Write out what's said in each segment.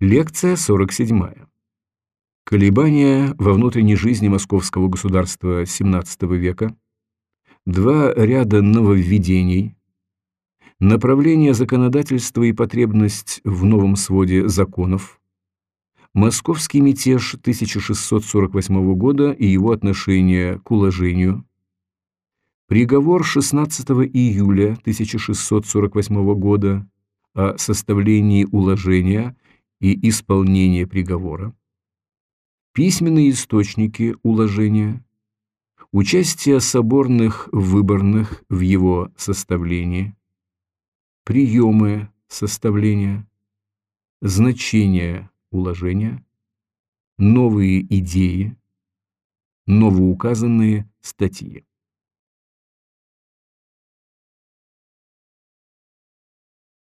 Лекция 47. Колебания во внутренней жизни московского государства XVII века, два ряда нововведений, направление законодательства и потребность в новом своде законов, московский мятеж 1648 года и его отношение к уложению, приговор 16 июля 1648 года о составлении уложения и исполнения приговора, письменные источники уложения, участие соборных выборных в его составлении, приемы составления, значение уложения, новые идеи, новоуказанные статьи.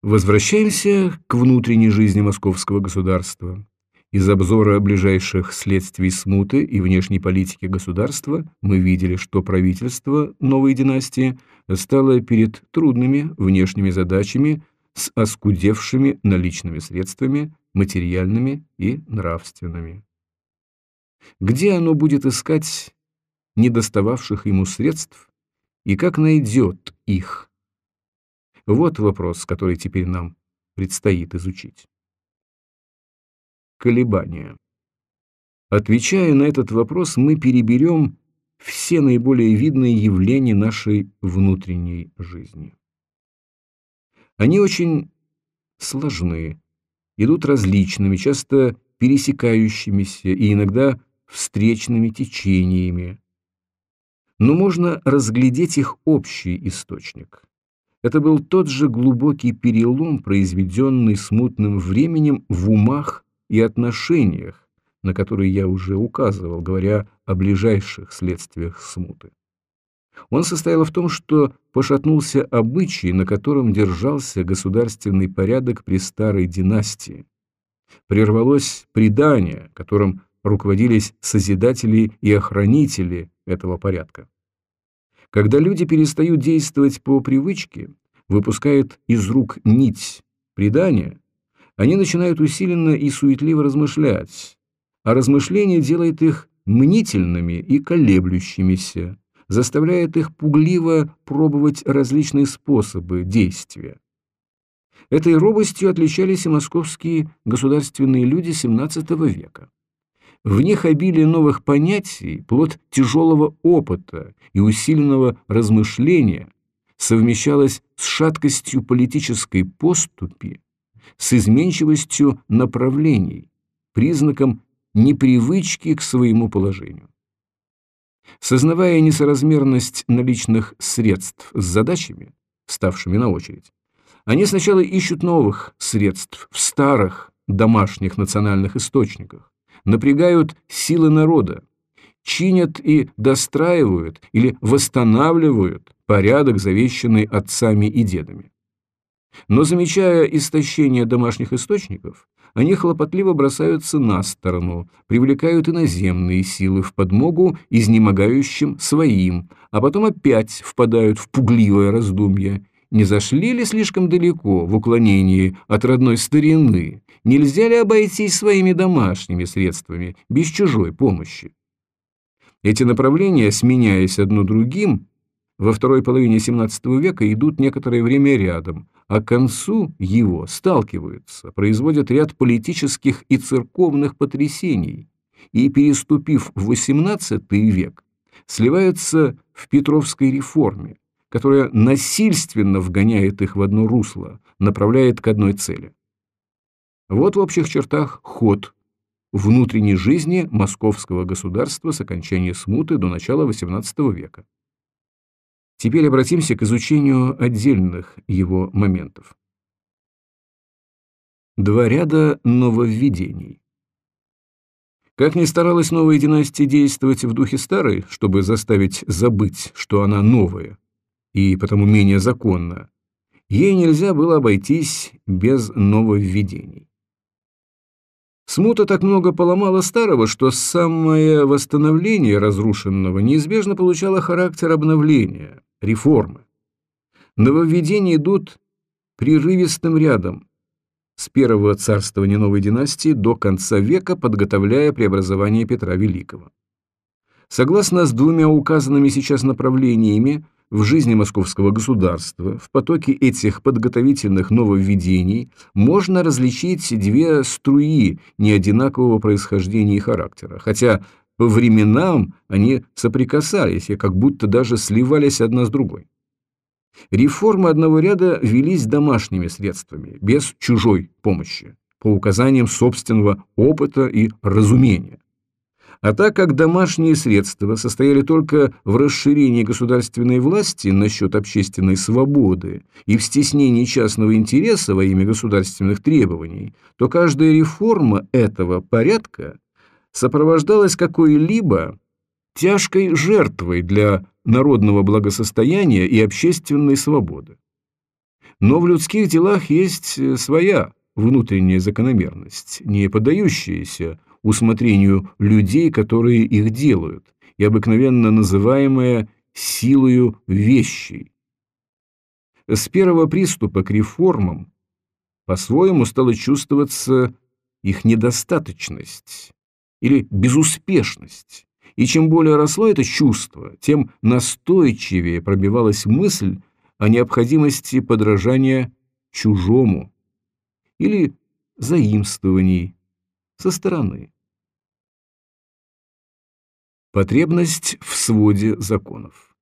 Возвращаемся к внутренней жизни московского государства. Из обзора ближайших следствий смуты и внешней политики государства мы видели, что правительство новой династии стало перед трудными внешними задачами с оскудевшими наличными средствами, материальными и нравственными. Где оно будет искать недостававших ему средств и как найдет их? Вот вопрос, который теперь нам предстоит изучить. Колебания. Отвечая на этот вопрос, мы переберем все наиболее видные явления нашей внутренней жизни. Они очень сложны, идут различными, часто пересекающимися и иногда встречными течениями. Но можно разглядеть их общий источник. Это был тот же глубокий перелом, произведенный смутным временем в умах и отношениях, на которые я уже указывал, говоря о ближайших следствиях смуты. Он состоял в том, что пошатнулся обычай, на котором держался государственный порядок при старой династии. Прервалось предание, которым руководились созидатели и охранители этого порядка. Когда люди перестают действовать по привычке, выпускают из рук нить предания, они начинают усиленно и суетливо размышлять, а размышление делает их мнительными и колеблющимися, заставляет их пугливо пробовать различные способы действия. Этой робостью отличались и московские государственные люди XVII века. В них обилие новых понятий, плод тяжелого опыта и усиленного размышления совмещалось с шаткостью политической поступи, с изменчивостью направлений, признаком непривычки к своему положению. Сознавая несоразмерность наличных средств с задачами, ставшими на очередь, они сначала ищут новых средств в старых домашних национальных источниках, напрягают силы народа, чинят и достраивают или восстанавливают порядок, завещанный отцами и дедами. Но замечая истощение домашних источников, они хлопотливо бросаются на сторону, привлекают иноземные силы в подмогу изнемогающим своим, а потом опять впадают в пугливое раздумье не зашли ли слишком далеко в уклонении от родной старины? Нельзя ли обойтись своими домашними средствами, без чужой помощи? Эти направления, сменяясь одно другим, во второй половине XVII века идут некоторое время рядом, а к концу его сталкиваются, производят ряд политических и церковных потрясений и, переступив в XVIII век, сливаются в Петровской реформе, которая насильственно вгоняет их в одно русло, направляет к одной цели. Вот в общих чертах ход внутренней жизни московского государства с окончания смуты до начала XVIII века. Теперь обратимся к изучению отдельных его моментов. Два ряда нововведений. Как ни старалась новая династия действовать в духе старой, чтобы заставить забыть, что она новая, и потому менее законно, ей нельзя было обойтись без нововведений. Смута так много поломала старого, что самое восстановление разрушенного неизбежно получало характер обновления, реформы. Нововведения идут прерывистым рядом, с первого царствования новой династии до конца века, подготовляя преобразование Петра Великого. Согласно с двумя указанными сейчас направлениями в жизни московского государства, в потоке этих подготовительных нововведений можно различить две струи неодинакового происхождения и характера, хотя по временам они соприкасались и как будто даже сливались одна с другой. Реформы одного ряда велись домашними средствами, без чужой помощи, по указаниям собственного опыта и разумения. А так как домашние средства состояли только в расширении государственной власти насчет общественной свободы и в стеснении частного интереса во имя государственных требований, то каждая реформа этого порядка сопровождалась какой-либо тяжкой жертвой для народного благосостояния и общественной свободы. Но в людских делах есть своя внутренняя закономерность, не поддающаяся усмотрению людей, которые их делают, и обыкновенно называемая силою вещей. С первого приступа к реформам по-своему стала чувствоваться их недостаточность или безуспешность, и чем более росло это чувство, тем настойчивее пробивалась мысль о необходимости подражания чужому или заимствований со стороны. Потребность в своде законов.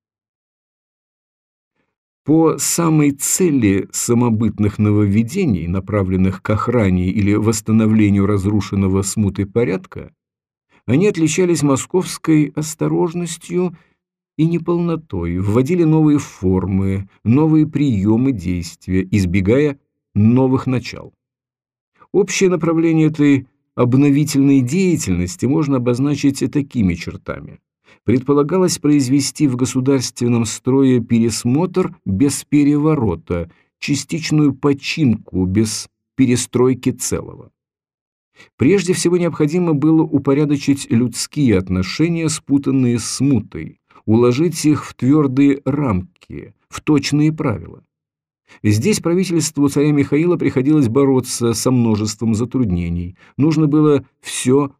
По самой цели самобытных нововведений, направленных к охране или восстановлению разрушенного смутой порядка, они отличались московской осторожностью и неполнотой, вводили новые формы, новые приемы действия, избегая новых начал. Общее направление этой обновительной деятельности можно обозначить такими чертами. Предполагалось произвести в государственном строе пересмотр без переворота, частичную починку без перестройки целого. Прежде всего необходимо было упорядочить людские отношения, спутанные с смутой, уложить их в твердые рамки, в точные правила. Здесь правительству царя Михаила приходилось бороться со множеством затруднений. Нужно было все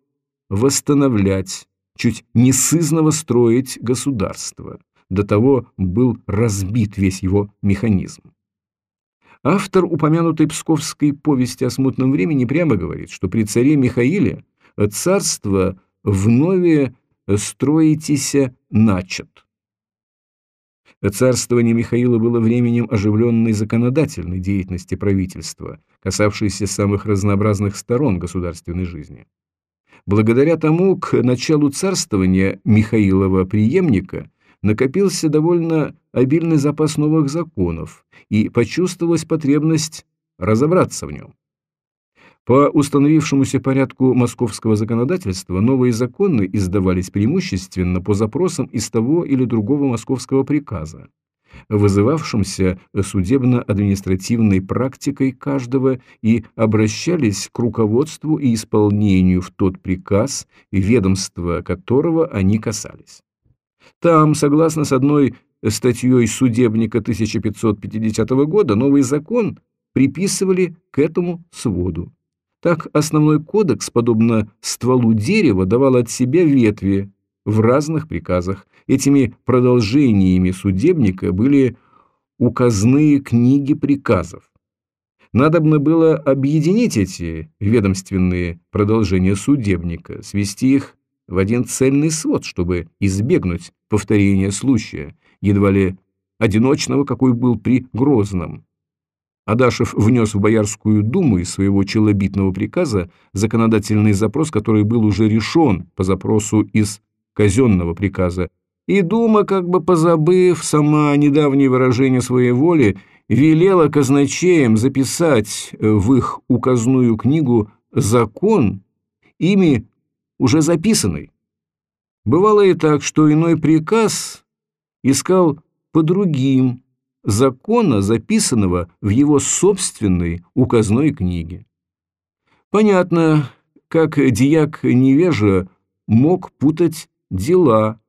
восстановлять, чуть не сызново строить государство. До того был разбит весь его механизм. Автор упомянутой псковской повести о смутном времени прямо говорит, что при царе Михаиле царство вновь строитеся начат. Царствование Михаила было временем оживленной законодательной деятельности правительства, касавшейся самых разнообразных сторон государственной жизни. Благодаря тому, к началу царствования Михаилова преемника накопился довольно обильный запас новых законов, и почувствовалась потребность разобраться в нем. По установившемуся порядку московского законодательства новые законы издавались преимущественно по запросам из того или другого московского приказа, вызывавшимся судебно-административной практикой каждого и обращались к руководству и исполнению в тот приказ, ведомства которого они касались. Там, согласно с одной статьей судебника 1550 года, новый закон приписывали к этому своду. Так основной кодекс, подобно стволу дерева, давал от себя ветви в разных приказах. Этими продолжениями судебника были указные книги приказов. Надобно было объединить эти ведомственные продолжения судебника, свести их в один цельный свод, чтобы избегнуть повторения случая, едва ли одиночного, какой был при Грозном. Адашев внес в Боярскую думу из своего челобитного приказа законодательный запрос, который был уже решен по запросу из казенного приказа, и дума, как бы позабыв сама недавнее выражение своей воли, велела казначеям записать в их указную книгу закон, ими уже записанный. Бывало и так, что иной приказ искал по другим закона, записанного в его собственной указной книге. Понятно, как дьяк невежа мог путать дела,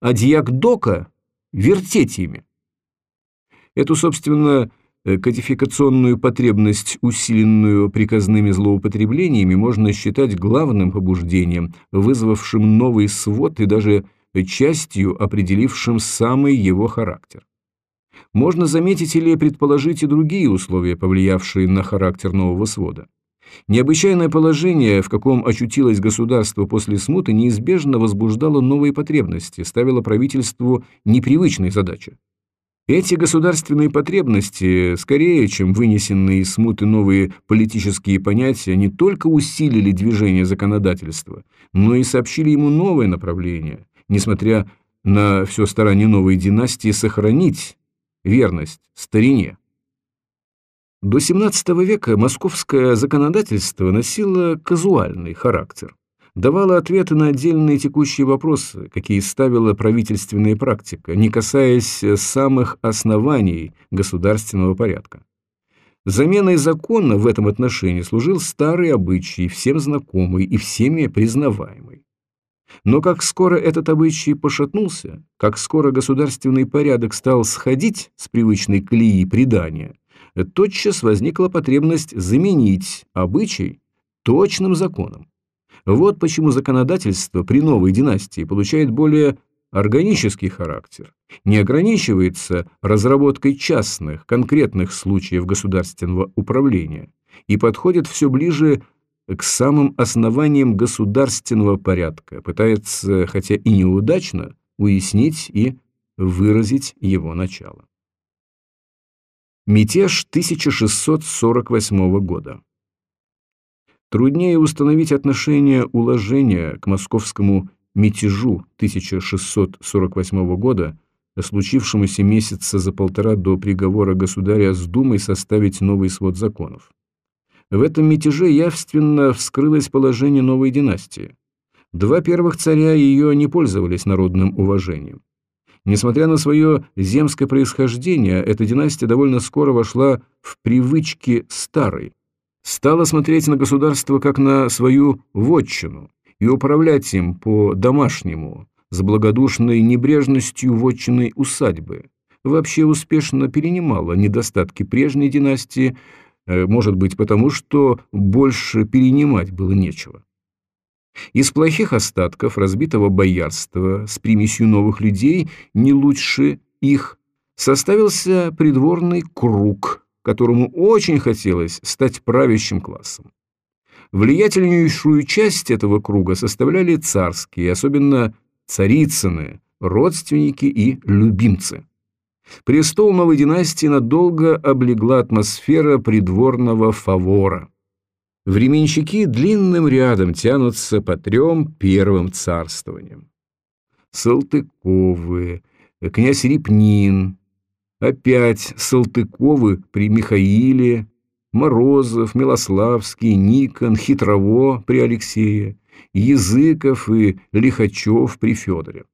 а дьяк Дока вертеть ими. Эту, собственно, кодификационную потребность, усиленную приказными злоупотреблениями, можно считать главным побуждением, вызвавшим новый свод и даже частью определившим самый его характер. Можно заметить или предположить и другие условия, повлиявшие на характер нового свода. Необычайное положение, в каком очутилось государство после смуты, неизбежно возбуждало новые потребности, ставило правительству непривычные задачи. Эти государственные потребности, скорее, чем вынесенные из смуты новые политические понятия, не только усилили движение законодательства, но и сообщили ему новое направление, несмотря на все старание новой династии сохранить верность старине. До XVII века московское законодательство носило казуальный характер давала ответы на отдельные текущие вопросы, какие ставила правительственная практика, не касаясь самых оснований государственного порядка. Заменой закона в этом отношении служил старый обычай, всем знакомый и всеми признаваемый. Но как скоро этот обычай пошатнулся, как скоро государственный порядок стал сходить с привычной колеи предания, тотчас возникла потребность заменить обычай точным законом. Вот почему законодательство при новой династии получает более органический характер, не ограничивается разработкой частных, конкретных случаев государственного управления и подходит все ближе к самым основаниям государственного порядка, пытается, хотя и неудачно, уяснить и выразить его начало. Мятеж 1648 года Труднее установить отношение уложения к московскому мятежу 1648 года, случившемуся месяца за полтора до приговора государя с Думой составить новый свод законов. В этом мятеже явственно вскрылось положение новой династии. Два первых царя ее не пользовались народным уважением. Несмотря на свое земское происхождение, эта династия довольно скоро вошла в привычки старой, стала смотреть на государство как на свою вотчину и управлять им по-домашнему, с благодушной небрежностью вотчиной усадьбы, вообще успешно перенимала недостатки прежней династии, может быть потому, что больше перенимать было нечего. Из плохих остатков разбитого боярства с примесью новых людей, не лучше их, составился придворный круг – которому очень хотелось стать правящим классом. Влиятельнейшую часть этого круга составляли царские, особенно царицыны, родственники и любимцы. Престол новой династии надолго облегла атмосфера придворного фавора. Временщики длинным рядом тянутся по трем первым царствованиям. Салтыковы, князь Репнин, Опять Салтыковы при Михаиле, Морозов, Милославский, Никон, Хитрово при Алексее, Языков и Лихачев при Федоре.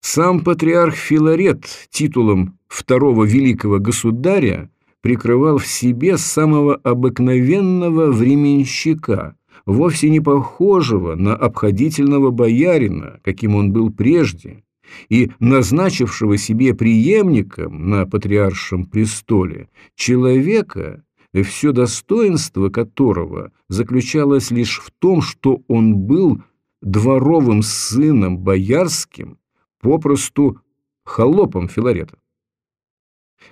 Сам патриарх Филарет титулом второго великого государя прикрывал в себе самого обыкновенного временщика, вовсе не похожего на обходительного боярина, каким он был прежде, и назначившего себе преемником на патриаршем престоле человека, все достоинство которого заключалось лишь в том, что он был дворовым сыном боярским, попросту холопом Филарета.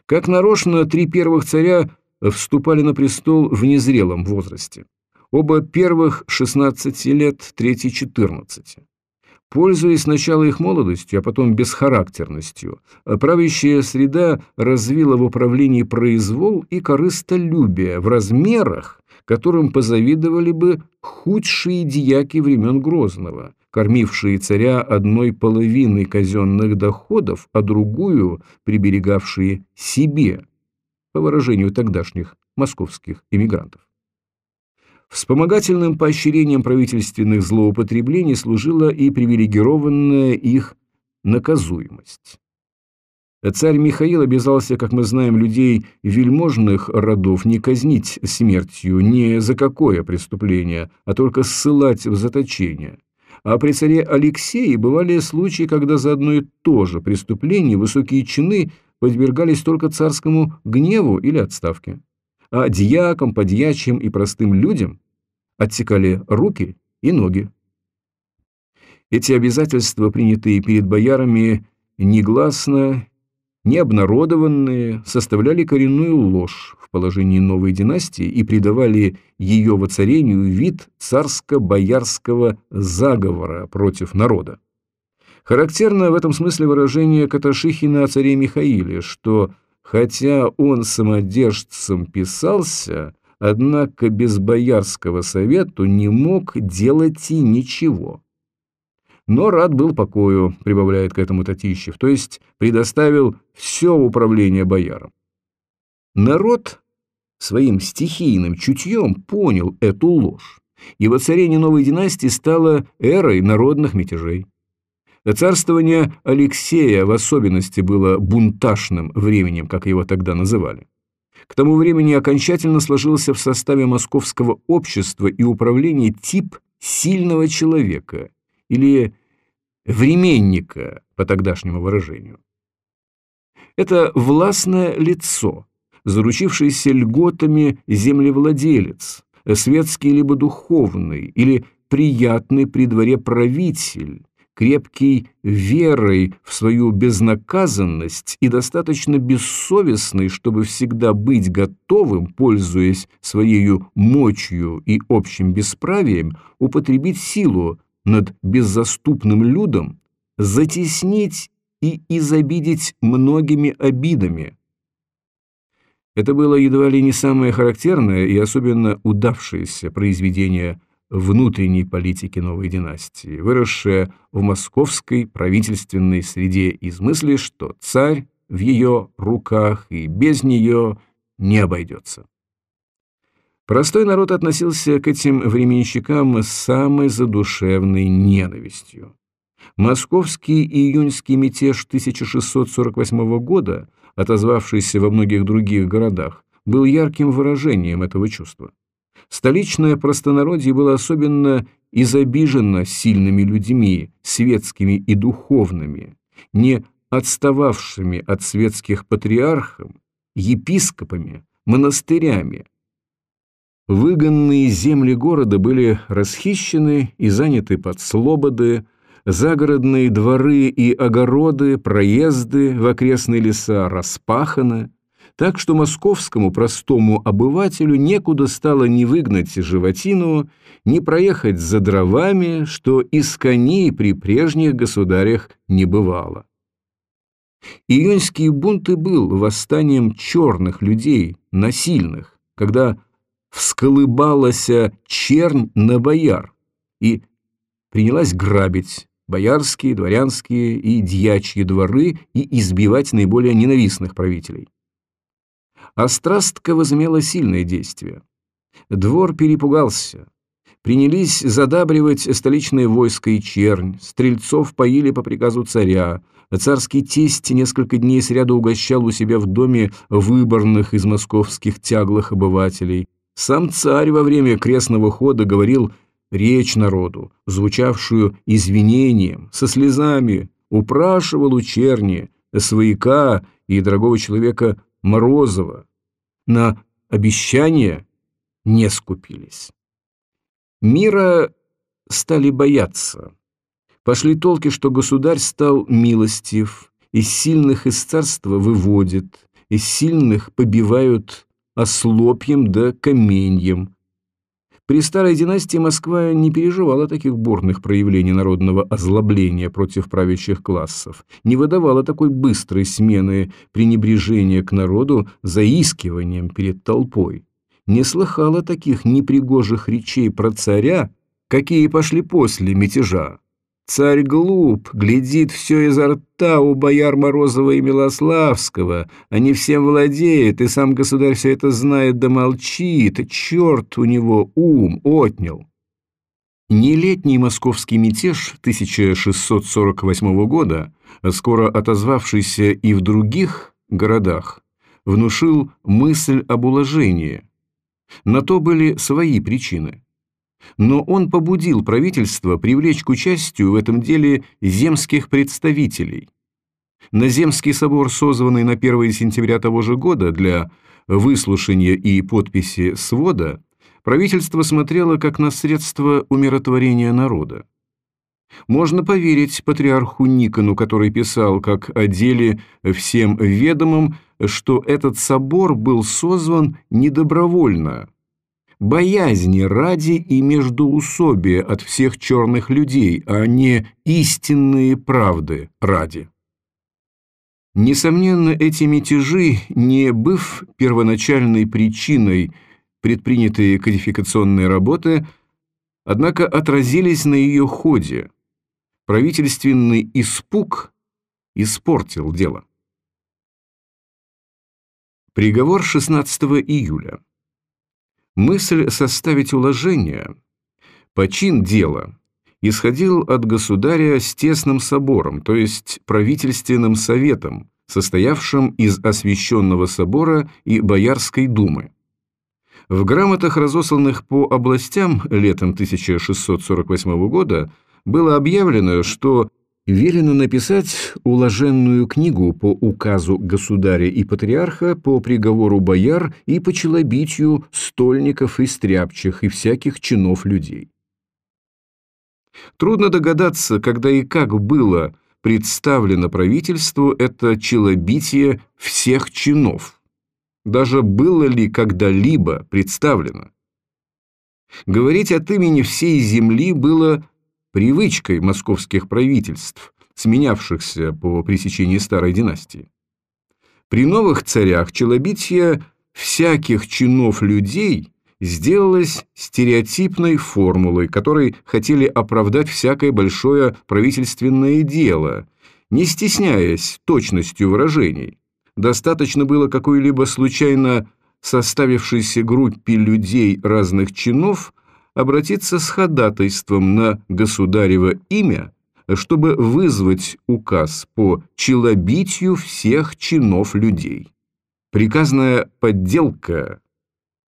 Как нарочно, три первых царя вступали на престол в незрелом возрасте. Оба первых 16 лет, третий 14. Пользуясь сначала их молодостью, а потом бесхарактерностью, правящая среда развила в управлении произвол и корыстолюбие в размерах, которым позавидовали бы худшие дьяки времен Грозного, кормившие царя одной половиной казенных доходов, а другую приберегавшие себе, по выражению тогдашних московских эмигрантов. Вспомогательным поощрением правительственных злоупотреблений служила и привилегированная их наказуемость. Царь Михаил обязался, как мы знаем, людей вельможных родов не казнить смертью ни за какое преступление, а только ссылать в заточение. А при царе Алексее бывали случаи, когда за одно и то же преступление высокие чины подвергались только царскому гневу или отставке, а дьякам, подьячим и простым людям отсекали руки и ноги. Эти обязательства, принятые перед боярами негласно, необнародованные, составляли коренную ложь положении новой династии и придавали ее воцарению вид царско-боярского заговора против народа. Характерно в этом смысле выражение Каташихина о царе Михаиле, что хотя он самодержцем писался, однако без боярского совету не мог делать и ничего. Но рад был покою, прибавляет к этому Татищев, то есть предоставил все управление боярам. Народ своим стихийным чутьем понял эту ложь, и воцарение новой династии стало эрой народных мятежей. Царствование Алексея в особенности было бунташным временем, как его тогда называли. К тому времени окончательно сложился в составе московского общества и управления тип сильного человека или временника, по тогдашнему выражению. Это властное лицо, заручившийся льготами землевладелец, светский либо духовный, или приятный при дворе правитель, крепкий верой в свою безнаказанность и достаточно бессовестный, чтобы всегда быть готовым, пользуясь своей мочью и общим бесправием, употребить силу над беззаступным людом, затеснить и изобидеть многими обидами. Это было едва ли не самое характерное и особенно удавшееся произведение внутренней политики новой династии, выросшая в московской правительственной среде из мысли, что царь в ее руках и без нее не обойдется. Простой народ относился к этим временщикам с самой задушевной ненавистью. Московский июньский мятеж 1648 года, отозвавшийся во многих других городах, был ярким выражением этого чувства. Столичное простонародье было особенно изобижено сильными людьми, светскими и духовными, не отстававшими от светских патриархов, епископами, монастырями. Выгонные земли города были расхищены и заняты под слободы, загородные дворы и огороды, проезды в окрестные леса распаханы, так что московскому простому обывателю некуда стало ни выгнать животину, ни проехать за дровами, что из коней при прежних государях не бывало. Июньские бунты был восстанием черных людей, насильных, когда всколыбалась чернь на бояр и принялась грабить боярские, дворянские и дьячьи дворы и избивать наиболее ненавистных правителей. А страстка возымела сильное действие. Двор перепугался. Принялись задабривать столичное войско и чернь, стрельцов поили по приказу царя, царский тесть несколько дней сряду угощал у себя в доме выборных из московских тяглых обывателей. Сам царь во время крестного хода говорил речь народу, звучавшую извинением, со слезами, упрашивал у черни, свояка и дорогого человека Морозова. На обещания не скупились. Мира стали бояться. Пошли толки, что государь стал милостив, из сильных из царства выводит, из сильных побивают ослопьем да каменьем, при старой династии Москва не переживала таких бурных проявлений народного озлобления против правящих классов, не выдавала такой быстрой смены пренебрежения к народу заискиванием перед толпой, не слыхала таких непригожих речей про царя, какие пошли после мятежа. Царь глуп, глядит все изо рта у бояр Морозова и Милославского. Они всем владеют, и сам государь все это знает да молчит. Черт у него ум отнял. Не летний московский мятеж 1648 года, скоро отозвавшийся и в других городах, внушил мысль об уложении. На то были свои причины но он побудил правительство привлечь к участию в этом деле земских представителей. На Земский собор, созванный на 1 сентября того же года для выслушания и подписи свода, правительство смотрело как на средство умиротворения народа. Можно поверить патриарху Никону, который писал, как о деле всем ведомым, что этот собор был созван недобровольно, боязни ради и междоусобия от всех черных людей, а не истинные правды ради. Несомненно, эти мятежи, не быв первоначальной причиной предпринятой кодификационной работы, однако отразились на ее ходе. Правительственный испуг испортил дело. Приговор 16 июля. Мысль составить уложение, почин дела, исходил от государя с тесным собором, то есть правительственным советом, состоявшим из освященного собора и Боярской думы. В грамотах, разосланных по областям летом 1648 года, было объявлено, что велено написать уложенную книгу по указу государя и патриарха по приговору бояр и по челобитию стольников и стряпчих и всяких чинов людей. Трудно догадаться, когда и как было представлено правительству это челобитие всех чинов. Даже было ли когда-либо представлено? Говорить от имени всей земли было привычкой московских правительств, сменявшихся по пресечении старой династии. При новых царях челобитие всяких чинов людей сделалось стереотипной формулой, которой хотели оправдать всякое большое правительственное дело, не стесняясь точностью выражений. Достаточно было какой-либо случайно составившейся группе людей разных чинов – обратиться с ходатайством на государево имя, чтобы вызвать указ по челобитию всех чинов людей. Приказная подделка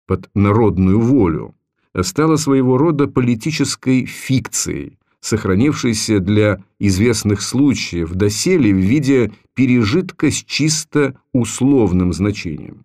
под народную волю стала своего рода политической фикцией, сохранившейся для известных случаев доселе в виде пережитка с чисто условным значением.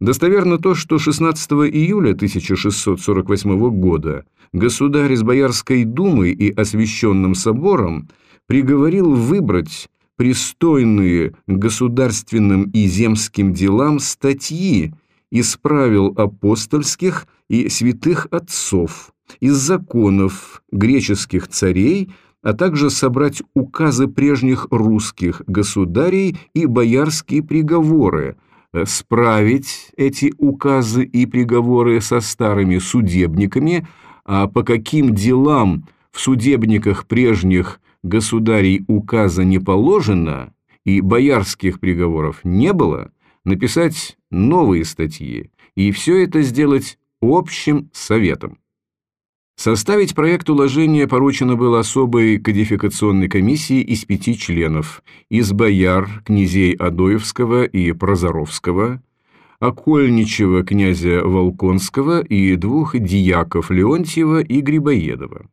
Достоверно то, что 16 июля 1648 года государь с Боярской думой и освященным собором приговорил выбрать пристойные государственным и земским делам статьи из правил апостольских и святых отцов, из законов греческих царей, а также собрать указы прежних русских государей и боярские приговоры – справить эти указы и приговоры со старыми судебниками, а по каким делам в судебниках прежних государей указа не положено и боярских приговоров не было, написать новые статьи и все это сделать общим советом. Составить проект уложения поручено было особой кодификационной комиссии из пяти членов, из бояр, князей Адоевского и Прозоровского, Окольничего князя Волконского и двух диаков Леонтьева и Грибоедова.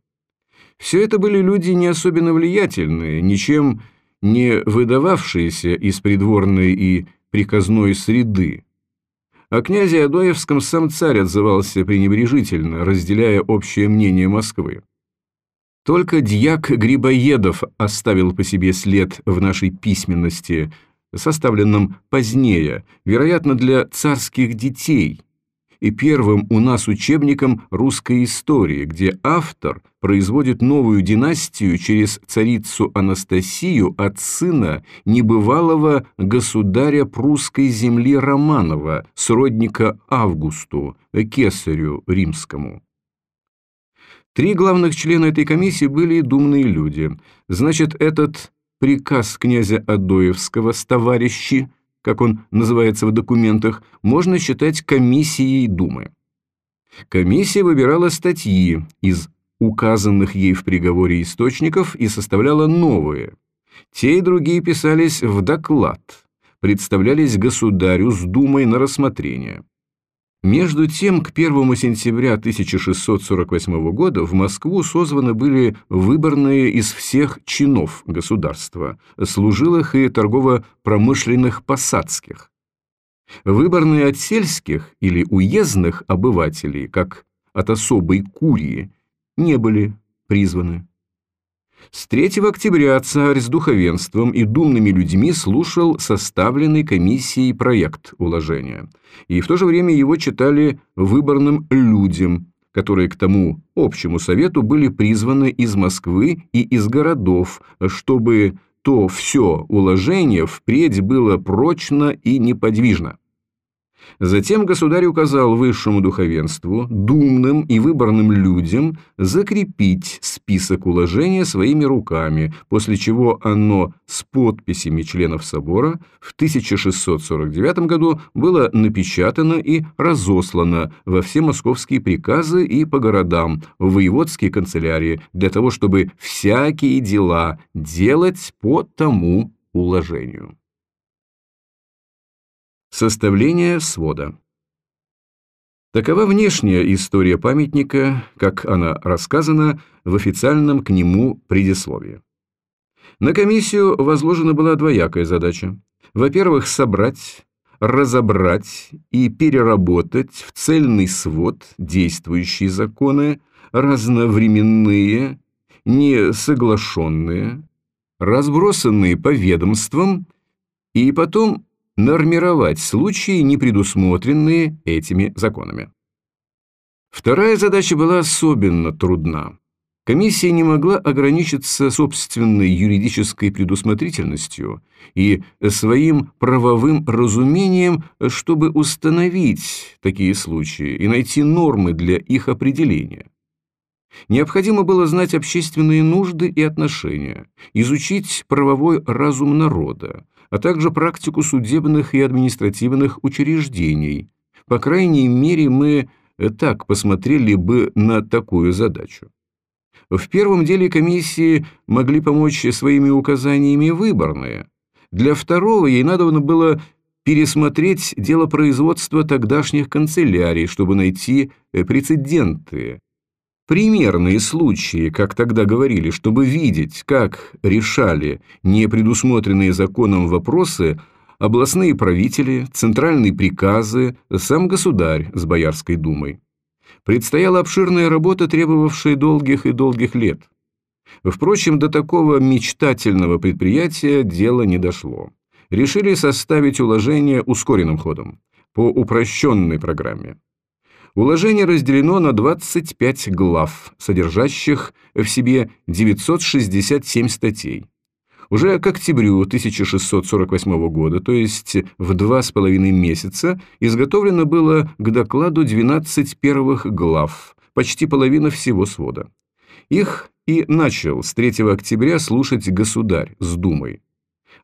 Все это были люди не особенно влиятельные, ничем не выдававшиеся из придворной и приказной среды, о князе Адоевском сам царь отзывался пренебрежительно, разделяя общее мнение Москвы. Только дьяк Грибоедов оставил по себе след в нашей письменности, составленном позднее, вероятно, для царских детей, и первым у нас учебником русской истории, где автор производит новую династию через царицу Анастасию от сына небывалого государя прусской земли Романова, сродника Августу, кесарю римскому. Три главных члена этой комиссии были думные люди. Значит, этот приказ князя Адоевского с товарищи как он называется в документах, можно считать комиссией Думы. Комиссия выбирала статьи из указанных ей в приговоре источников и составляла новые. Те и другие писались в доклад, представлялись государю с Думой на рассмотрение. Между тем, к 1 сентября 1648 года в Москву созваны были выборные из всех чинов государства, служилых и торгово-промышленных посадских. Выборные от сельских или уездных обывателей, как от особой курии, не были призваны. С 3 октября царь с духовенством и думными людьми слушал составленный комиссией проект уложения, и в то же время его читали выборным людям, которые к тому общему совету были призваны из Москвы и из городов, чтобы то все уложение впредь было прочно и неподвижно. Затем государь указал высшему духовенству, думным и выборным людям закрепить список уложения своими руками, после чего оно с подписями членов собора в 1649 году было напечатано и разослано во все московские приказы и по городам, в воеводские канцелярии, для того, чтобы всякие дела делать по тому уложению. Составление свода. Такова внешняя история памятника, как она рассказана в официальном к нему предисловии. На комиссию возложена была двоякая задача. Во-первых, собрать, разобрать и переработать в цельный свод действующие законы, разновременные, несоглашенные, разбросанные по ведомствам, и потом нормировать случаи, не предусмотренные этими законами. Вторая задача была особенно трудна. Комиссия не могла ограничиться собственной юридической предусмотрительностью и своим правовым разумением, чтобы установить такие случаи и найти нормы для их определения. Необходимо было знать общественные нужды и отношения, изучить правовой разум народа, а также практику судебных и административных учреждений. По крайней мере, мы так посмотрели бы на такую задачу. В первом деле комиссии могли помочь своими указаниями выборные. Для второго ей надо было пересмотреть дело производства тогдашних канцелярий, чтобы найти прецеденты, Примерные случаи, как тогда говорили, чтобы видеть, как решали непредусмотренные законом вопросы областные правители, центральные приказы, сам государь с Боярской думой. Предстояла обширная работа, требовавшая долгих и долгих лет. Впрочем, до такого мечтательного предприятия дело не дошло. Решили составить уложение ускоренным ходом, по упрощенной программе. Уложение разделено на 25 глав, содержащих в себе 967 статей. Уже к октябрю 1648 года, то есть в два с половиной месяца, изготовлено было к докладу 12 первых глав, почти половина всего свода. Их и начал с 3 октября слушать государь с Думой.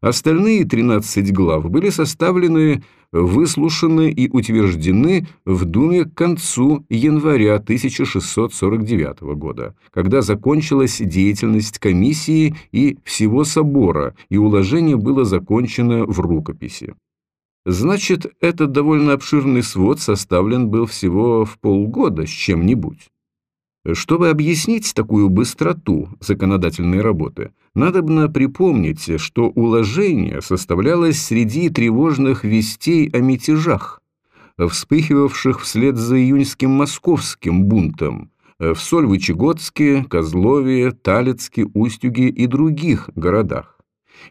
Остальные 13 глав были составлены, выслушаны и утверждены в Думе к концу января 1649 года, когда закончилась деятельность комиссии и всего собора, и уложение было закончено в рукописи. Значит, этот довольно обширный свод составлен был всего в полгода с чем-нибудь. Чтобы объяснить такую быстроту законодательной работы, надобно припомнить, что уложение составлялось среди тревожных вестей о мятежах, вспыхивавших вслед за июньским московским бунтом в Сольвычегодске, Козлове, Талицке, Устюге и других городах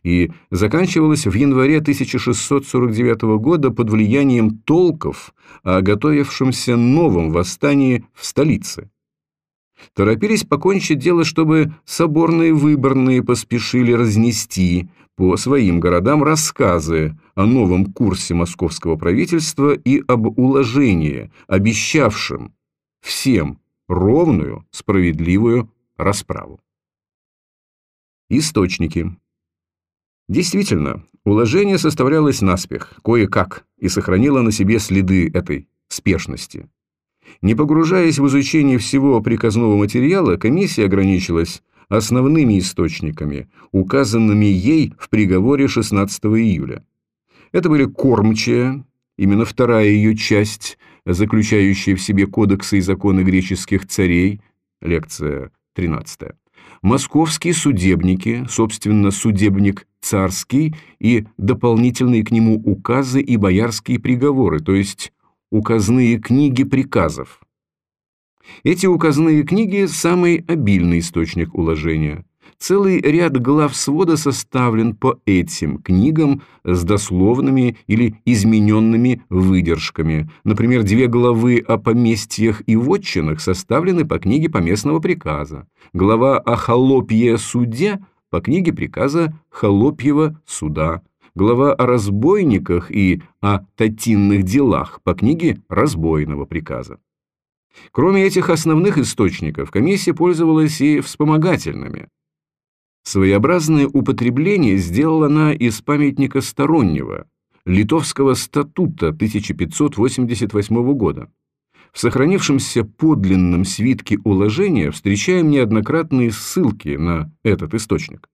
и заканчивалось в январе 1649 года под влиянием толков о готовившемся новом восстании в столице торопились покончить дело, чтобы соборные выборные поспешили разнести по своим городам рассказы о новом курсе московского правительства и об уложении, обещавшем всем ровную, справедливую расправу. Источники. Действительно, уложение составлялось наспех, кое-как, и сохранило на себе следы этой спешности. Не погружаясь в изучение всего приказного материала, комиссия ограничилась основными источниками, указанными ей в приговоре 16 июля. Это были кормчая, именно вторая ее часть, заключающая в себе кодексы и законы греческих царей, лекция 13. Московские судебники, собственно, судебник царский и дополнительные к нему указы и боярские приговоры, то есть указные книги приказов. Эти указные книги – самый обильный источник уложения. Целый ряд глав свода составлен по этим книгам с дословными или измененными выдержками. Например, две главы о поместьях и вотчинах составлены по книге поместного приказа. Глава о холопье суде по книге приказа Холопьего суда. Глава о разбойниках и о татинных делах по книге разбойного приказа. Кроме этих основных источников, комиссия пользовалась и вспомогательными. Своеобразное употребление сделала она из памятника стороннего, Литовского статута 1588 года. В сохранившемся подлинном свитке уложения встречаем неоднократные ссылки на этот источник.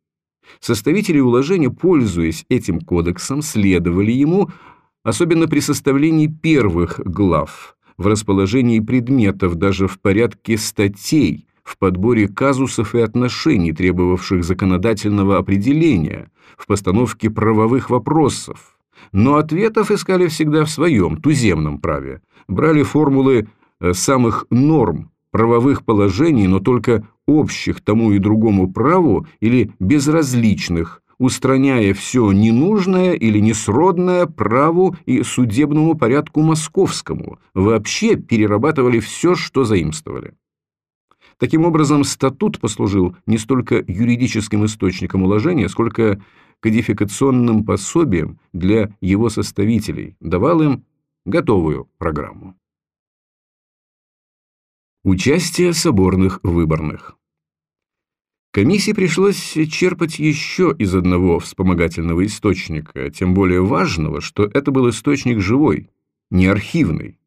Составители уложения, пользуясь этим кодексом, следовали ему, особенно при составлении первых глав – в расположении предметов, даже в порядке статей, в подборе казусов и отношений, требовавших законодательного определения, в постановке правовых вопросов. Но ответов искали всегда в своем, туземном праве, брали формулы э, самых норм, правовых положений, но только общих тому и другому праву или безразличных, устраняя все ненужное или несродное праву и судебному порядку московскому, вообще перерабатывали все, что заимствовали. Таким образом, статут послужил не столько юридическим источником уложения, сколько кодификационным пособием для его составителей, давал им готовую программу. Участие соборных выборных Комиссии пришлось черпать еще из одного вспомогательного источника, тем более важного, что это был источник живой, не архивный.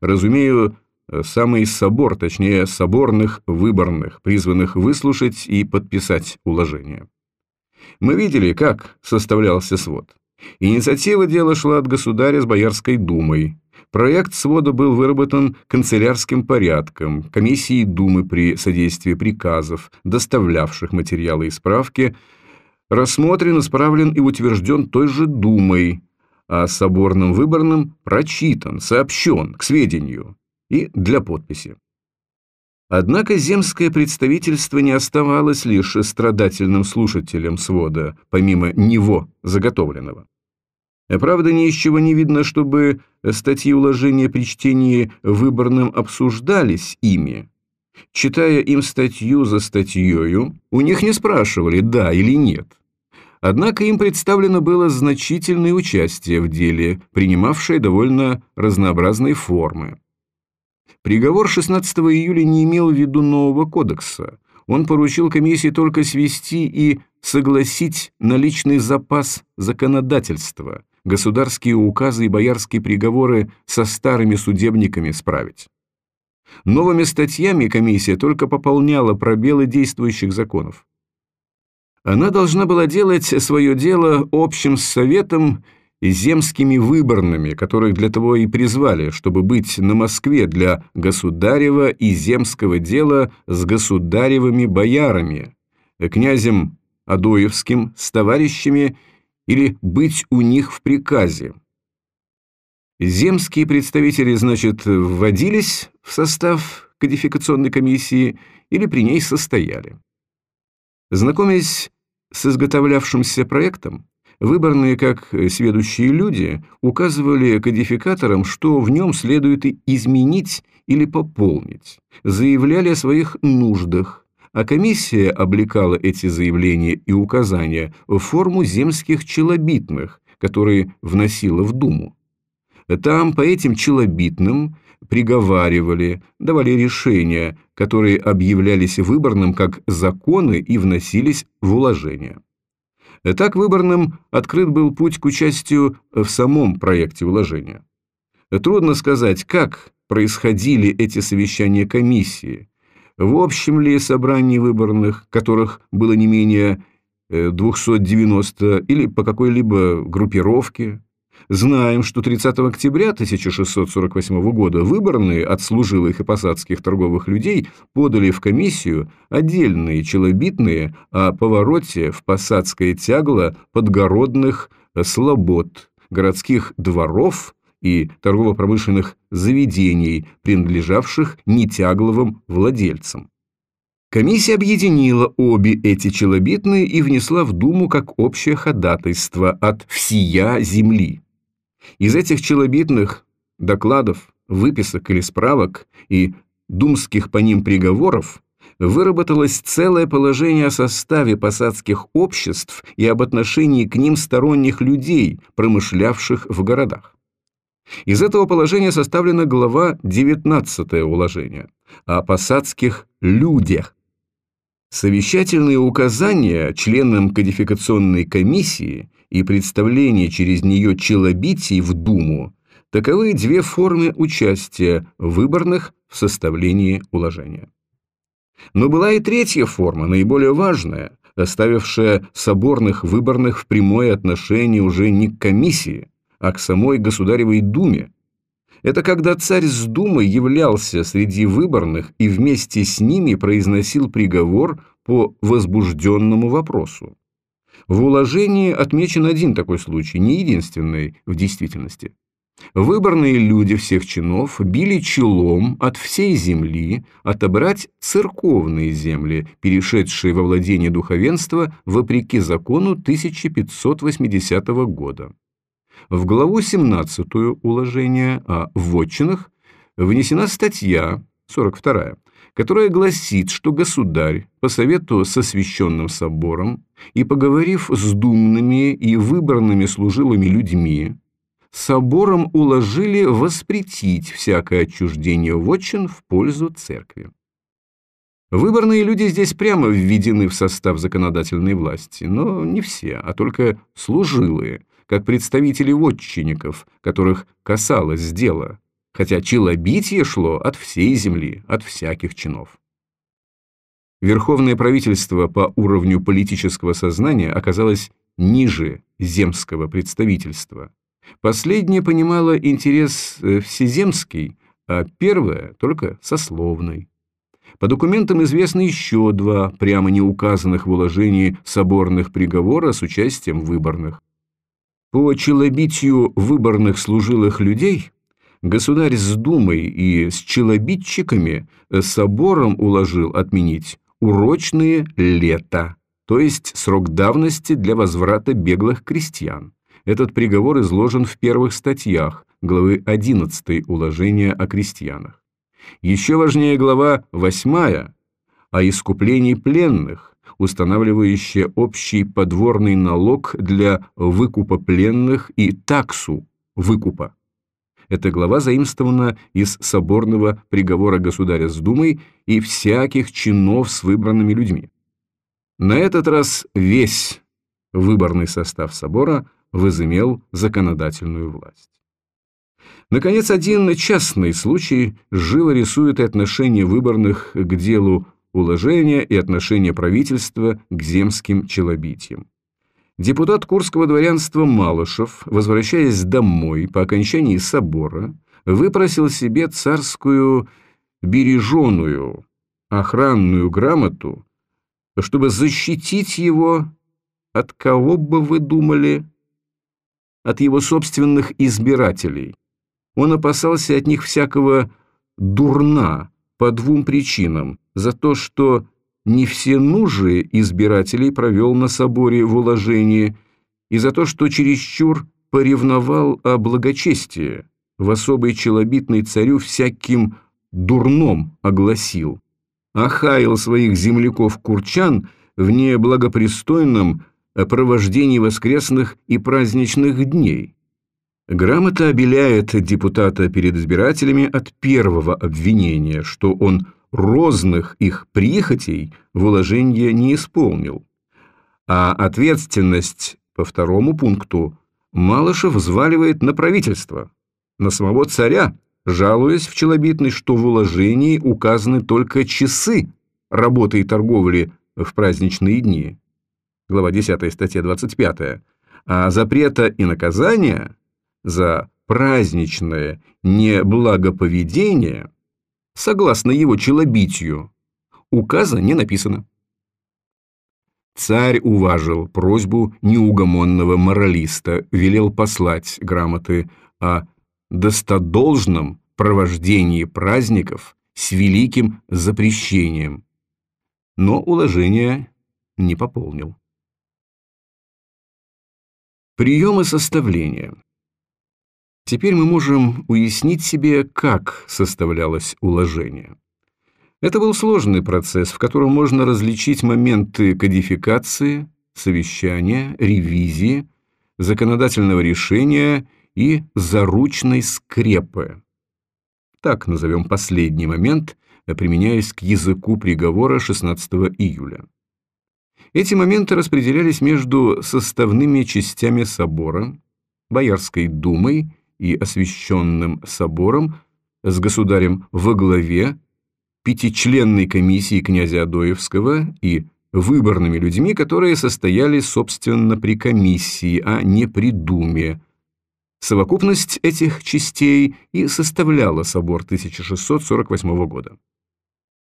Разумею, самый собор, точнее, соборных выборных, призванных выслушать и подписать уложение. Мы видели, как составлялся свод. Инициатива дела шла от государя с Боярской думой. Проект свода был выработан канцелярским порядком, комиссией Думы при содействии приказов, доставлявших материалы и справки, рассмотрен, исправлен и утвержден той же Думой, а соборным выборным прочитан, сообщен к сведению и для подписи. Однако земское представительство не оставалось лишь страдательным слушателем свода, помимо него заготовленного. Правда, ни из чего не видно, чтобы статьи уложения при чтении выборным обсуждались ими. Читая им статью за статьёю, у них не спрашивали «да» или «нет». Однако им представлено было значительное участие в деле, принимавшее довольно разнообразные формы. Приговор 16 июля не имел в виду нового кодекса. Он поручил комиссии только свести и согласить наличный запас законодательства, государские указы и боярские приговоры со старыми судебниками справить. Новыми статьями комиссия только пополняла пробелы действующих законов. Она должна была делать свое дело общим советом и земскими выборными, которых для того и призвали, чтобы быть на Москве для государева и земского дела с государевыми боярами, князем Адоевским с товарищами или быть у них в приказе. Земские представители, значит, вводились в состав кодификационной комиссии или при ней состояли. Знакомясь с изготовлявшимся проектом, выборные как сведущие люди указывали кодификаторам, что в нем следует изменить или пополнить, заявляли о своих нуждах, а комиссия облекала эти заявления и указания в форму земских челобитных, которые вносила в Думу. Там по этим челобитным приговаривали, давали решения, которые объявлялись выборным как законы и вносились в уложения. Так выборным открыт был путь к участию в самом проекте уложения. Трудно сказать, как происходили эти совещания комиссии, в общем ли собрании выборных, которых было не менее 290, э, или по какой-либо группировке, Знаем, что 30 октября 1648 года выборные от служилых и посадских торговых людей подали в комиссию отдельные челобитные о повороте в посадское тягло подгородных слобод, городских дворов и торгово-промышленных заведений, принадлежавших нетягловым владельцам. Комиссия объединила обе эти челобитные и внесла в Думу как общее ходатайство от всея земли. Из этих челобитных докладов, выписок или справок и думских по ним приговоров выработалось целое положение о составе посадских обществ и об отношении к ним сторонних людей, промышлявших в городах. Из этого положения составлена глава 19 уложения о посадских людях. Совещательные указания членам кодификационной комиссии и представление через нее челобитий в Думу – таковы две формы участия выборных в составлении уложения. Но была и третья форма, наиболее важная, оставившая соборных выборных в прямое отношение уже не к комиссии, а к самой Государевой Думе. Это когда царь с Думой являлся среди выборных и вместе с ними произносил приговор по возбужденному вопросу. В уложении отмечен один такой случай, не единственный в действительности. Выборные люди всех чинов били челом от всей земли отобрать церковные земли, перешедшие во владение духовенства вопреки закону 1580 года. В главу 17 уложения о вотчинах внесена статья 42 которая гласит, что государь, по совету со священным собором и поговорив с думными и выбранными служилыми людьми, собором уложили воспретить всякое отчуждение вотчин в пользу церкви. Выборные люди здесь прямо введены в состав законодательной власти, но не все, а только служилые, как представители вотчинников, которых касалось дело, хотя челобитие шло от всей земли, от всяких чинов. Верховное правительство по уровню политического сознания оказалось ниже земского представительства. Последнее понимало интерес э, всеземский, а первое только сословный. По документам известны еще два прямо не указанных в уложении соборных приговора с участием выборных. По челобитию выборных служилых людей Государь с Думой и с челобитчиками собором уложил отменить урочные лета, то есть срок давности для возврата беглых крестьян. Этот приговор изложен в первых статьях главы 11 уложения о крестьянах. Еще важнее глава 8 о искуплении пленных, устанавливающая общий подворный налог для выкупа пленных и таксу выкупа. Эта глава заимствована из соборного приговора государя с Думой и всяких чинов с выбранными людьми. На этот раз весь выборный состав собора возымел законодательную власть. Наконец, один частный случай живо рисует отношение выборных к делу уложения и отношение правительства к земским челобитиям. Депутат Курского дворянства Малышев, возвращаясь домой по окончании собора, выпросил себе царскую береженую охранную грамоту, чтобы защитить его от кого бы вы думали? От его собственных избирателей. Он опасался от них всякого дурна по двум причинам. За то, что не все нужи избирателей провел на соборе в уложении и за то, что чересчур поревновал о благочестии, в особой челобитной царю всяким дурном огласил, охаял своих земляков-курчан в неблагопристойном провождении воскресных и праздничных дней. Грамота обеляет депутата перед избирателями от первого обвинения, что он розных их прихотей в уложение не исполнил. А ответственность по второму пункту Малышев взваливает на правительство, на самого царя, жалуясь в челобитной, что в уложении указаны только часы работы и торговли в праздничные дни. Глава 10, статья 25. А запрета и наказания за праздничное неблагоповедение, согласно его челобитию, указа не написано. Царь уважил просьбу неугомонного моралиста, велел послать грамоты о достодолжном провождении праздников с великим запрещением, но уложение не пополнил. Приемы составления. Теперь мы можем уяснить себе, как составлялось уложение. Это был сложный процесс, в котором можно различить моменты кодификации, совещания, ревизии, законодательного решения и заручной скрепы. Так назовем последний момент, применяясь к языку приговора 16 июля. Эти моменты распределялись между составными частями собора, Боярской думой и освященным собором с государем во главе, пятичленной комиссией князя Адоевского и выборными людьми, которые состояли, собственно, при комиссии, а не при думе. Совокупность этих частей и составляла собор 1648 года.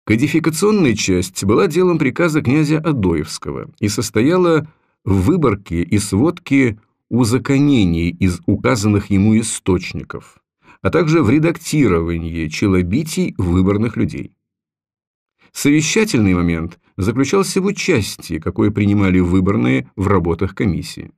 Кодификационная часть была делом приказа князя Адоевского и состояла в выборке и сводке узаконений из указанных ему источников, а также в редактировании челобитий выборных людей. Совещательный момент заключался в участии, какое принимали выборные в работах комиссии.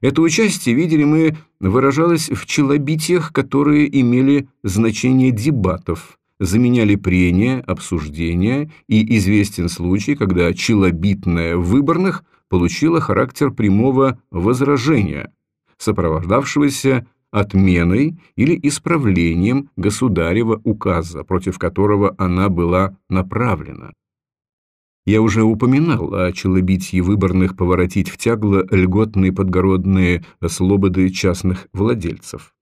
Это участие, видели мы, выражалось в челобитиях, которые имели значение дебатов, заменяли прения, обсуждения, и известен случай, когда челобитное выборных получило характер прямого возражения, сопровождавшегося отменой или исправлением государева указа, против которого она была направлена. Я уже упоминал о челобитии выборных поворотить в тягло льготные подгородные слободы частных владельцев.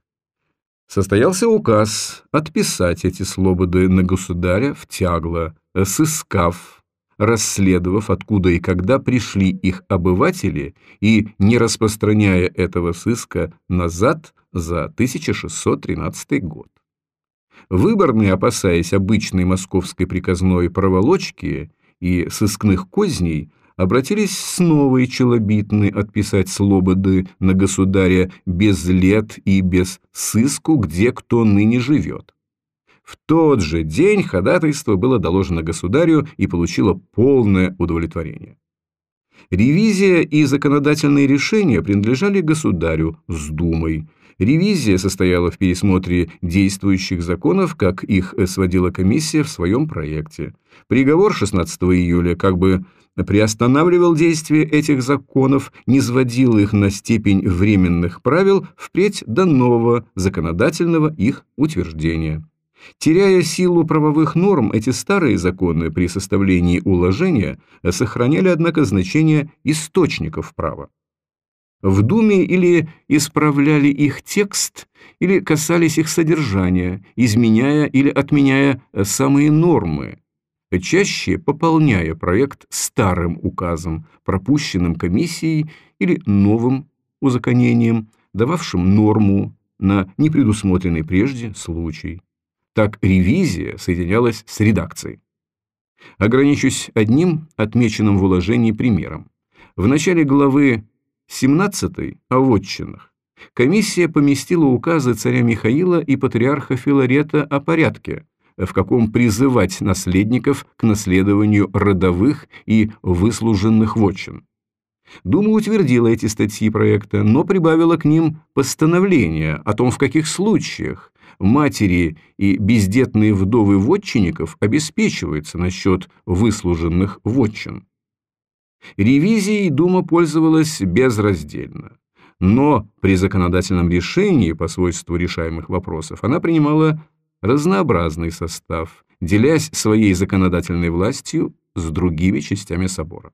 Состоялся указ отписать эти слободы на государя в тягло, сыскав, расследовав, откуда и когда пришли их обыватели и не распространяя этого сыска назад за 1613 год. Выборные, опасаясь обычной московской приказной проволочки и сыскных козней, обратились с новой челобитной отписать слободы на государя без лет и без сыску, где кто ныне живет. В тот же день ходатайство было доложено государю и получило полное удовлетворение. Ревизия и законодательные решения принадлежали государю с Думой. Ревизия состояла в пересмотре действующих законов, как их сводила комиссия в своем проекте. Приговор 16 июля как бы приостанавливал действие этих законов, не сводил их на степень временных правил впредь до нового законодательного их утверждения. Теряя силу правовых норм, эти старые законы при составлении уложения сохраняли, однако, значение источников права. В Думе или исправляли их текст, или касались их содержания, изменяя или отменяя самые нормы, чаще пополняя проект старым указом, пропущенным комиссией или новым узаконением, дававшим норму на непредусмотренный прежде случай. Так ревизия соединялась с редакцией. Ограничусь одним отмеченным в уложении примером. В начале главы 17 о вотчинах комиссия поместила указы царя Михаила и патриарха Филарета о порядке, в каком призывать наследников к наследованию родовых и выслуженных вотчин. Дума утвердила эти статьи проекта, но прибавила к ним постановление о том, в каких случаях матери и бездетные вдовы вотчинников обеспечиваются насчет выслуженных вотчин. Ревизией Дума пользовалась безраздельно. Но при законодательном решении по свойству решаемых вопросов она принимала разнообразный состав, делясь своей законодательной властью с другими частями собора.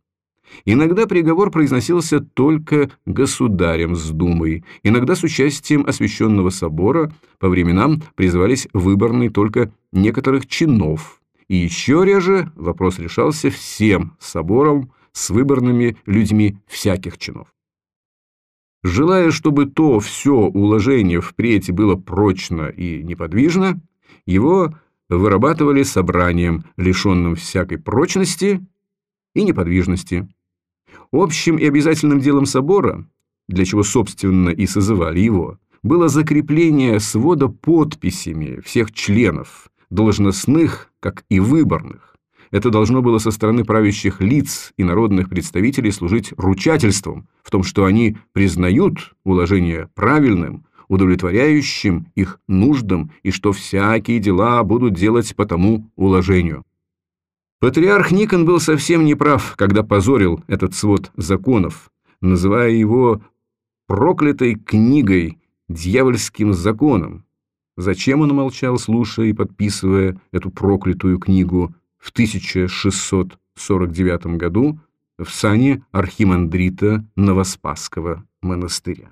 Иногда приговор произносился только государем с думой, иногда с участием освященного собора, по временам призывались выборные только некоторых чинов, и еще реже вопрос решался всем собором с выборными людьми всяких чинов. Желая, чтобы то все уложение впредь было прочно и неподвижно, его вырабатывали собранием, лишенным всякой прочности и неподвижности. Общим и обязательным делом собора, для чего, собственно, и созывали его, было закрепление свода подписями всех членов, должностных, как и выборных. Это должно было со стороны правящих лиц и народных представителей служить ручательством в том, что они признают уложение правильным, удовлетворяющим их нуждам и что всякие дела будут делать по тому уложению. Патриарх Никон был совсем неправ, когда позорил этот свод законов, называя его проклятой книгой, дьявольским законом. Зачем он молчал, слушая и подписывая эту проклятую книгу в 1649 году в сане архимандрита Новоспасского монастыря?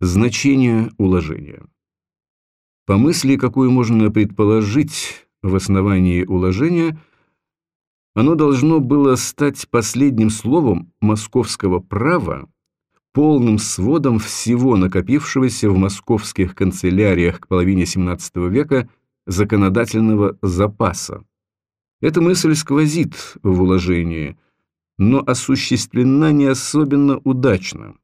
Значение уложения По мысли, какую можно предположить, в основании уложения, оно должно было стать последним словом московского права, полным сводом всего накопившегося в московских канцеляриях к половине XVII века законодательного запаса. Эта мысль сквозит в уложении, но осуществлена не особенно удачно.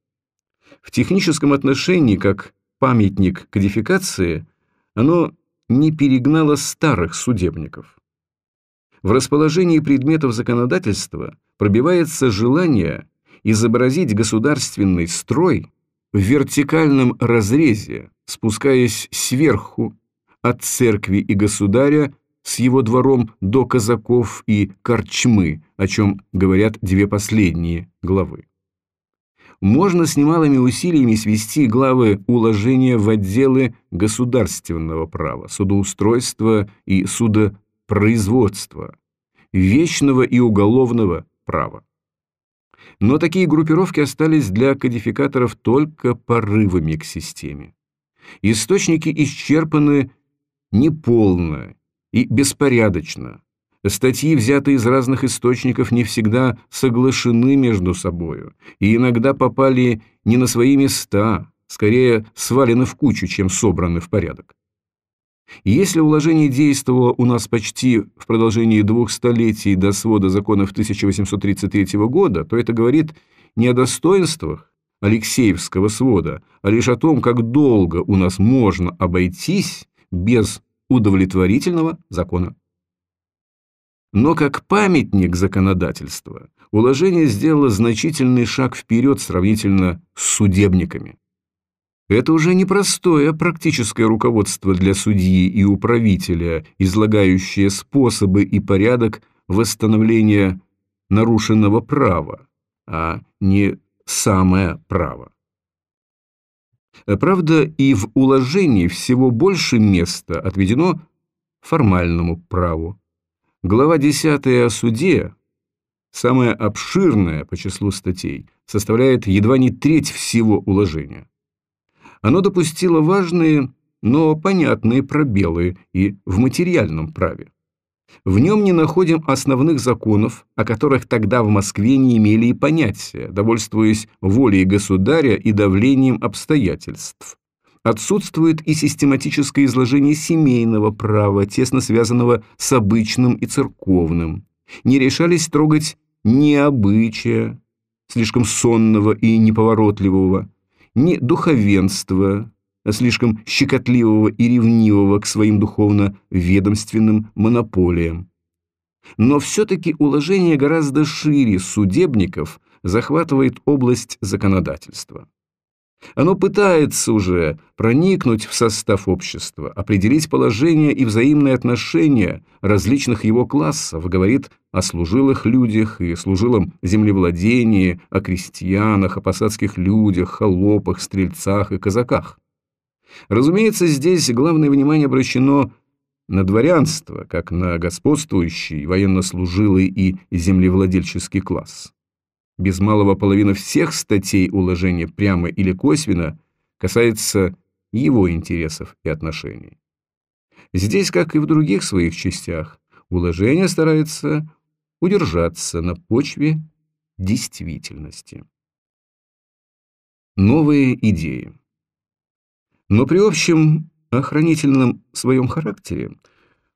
В техническом отношении, как памятник кодификации, оно не перегнала старых судебников. В расположении предметов законодательства пробивается желание изобразить государственный строй в вертикальном разрезе, спускаясь сверху от церкви и государя с его двором до казаков и корчмы, о чем говорят две последние главы можно с немалыми усилиями свести главы уложения в отделы государственного права, судоустройства и судопроизводства, вечного и уголовного права. Но такие группировки остались для кодификаторов только порывами к системе. Источники исчерпаны неполно и беспорядочно, Статьи, взятые из разных источников, не всегда соглашены между собою и иногда попали не на свои места, скорее свалены в кучу, чем собраны в порядок. Если уложение действовало у нас почти в продолжении двух столетий до свода законов 1833 года, то это говорит не о достоинствах Алексеевского свода, а лишь о том, как долго у нас можно обойтись без удовлетворительного закона. Но как памятник законодательства уложение сделало значительный шаг вперед сравнительно с судебниками. Это уже не простое практическое руководство для судьи и управителя, излагающее способы и порядок восстановления нарушенного права, а не самое право. Правда, и в уложении всего больше места отведено формальному праву, Глава 10 о суде, самая обширная по числу статей, составляет едва не треть всего уложения. Оно допустило важные, но понятные пробелы и в материальном праве. В нем не находим основных законов, о которых тогда в Москве не имели и понятия, довольствуясь волей государя и давлением обстоятельств. Отсутствует и систематическое изложение семейного права, тесно связанного с обычным и церковным. Не решались трогать ни обычая, слишком сонного и неповоротливого, ни духовенства, слишком щекотливого и ревнивого к своим духовно-ведомственным монополиям. Но все-таки уложение гораздо шире судебников захватывает область законодательства. Оно пытается уже проникнуть в состав общества, определить положение и взаимные отношения различных его классов, говорит о служилых людях и служилом землевладении, о крестьянах, о посадских людях, холопах, стрельцах и казаках. Разумеется, здесь главное внимание обращено на дворянство, как на господствующий военнослужилый и землевладельческий класс без малого половина всех статей уложения прямо или косвенно касается его интересов и отношений. Здесь, как и в других своих частях, уложение старается удержаться на почве действительности. Новые идеи. Но при общем охранительном своем характере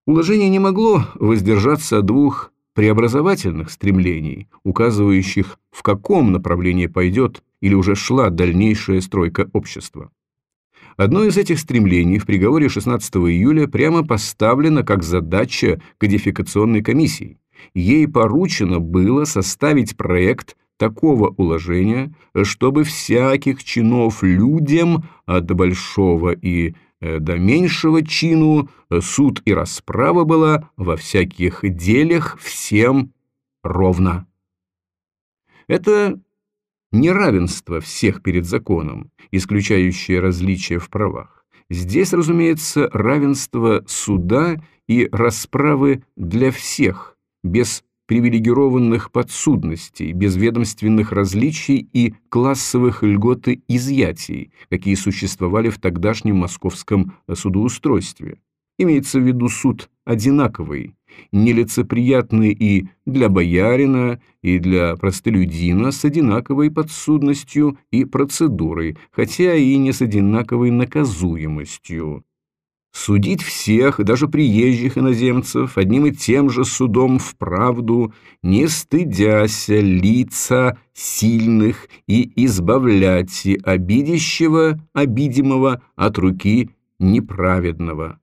уложение не могло воздержаться от двух преобразовательных стремлений, указывающих, в каком направлении пойдет или уже шла дальнейшая стройка общества. Одно из этих стремлений в приговоре 16 июля прямо поставлено как задача кодификационной комиссии. Ей поручено было составить проект такого уложения, чтобы всяких чинов людям от большого и до меньшего чину суд и расправа была во всяких делях всем ровно. Это неравенство всех перед законом, исключающее различия в правах. Здесь, разумеется, равенство суда и расправы для всех, без привилегированных подсудностей, без ведомственных различий и классовых льгот и изъятий, какие существовали в тогдашнем московском судоустройстве. Имеется в виду суд одинаковый, нелицеприятный и для боярина, и для простолюдина с одинаковой подсудностью и процедурой, хотя и не с одинаковой наказуемостью. Судить всех, даже приезжих иноземцев, одним и тем же судом в правду, не стыдяся лица сильных и избавлять обидящего, обидимого от руки неправедного.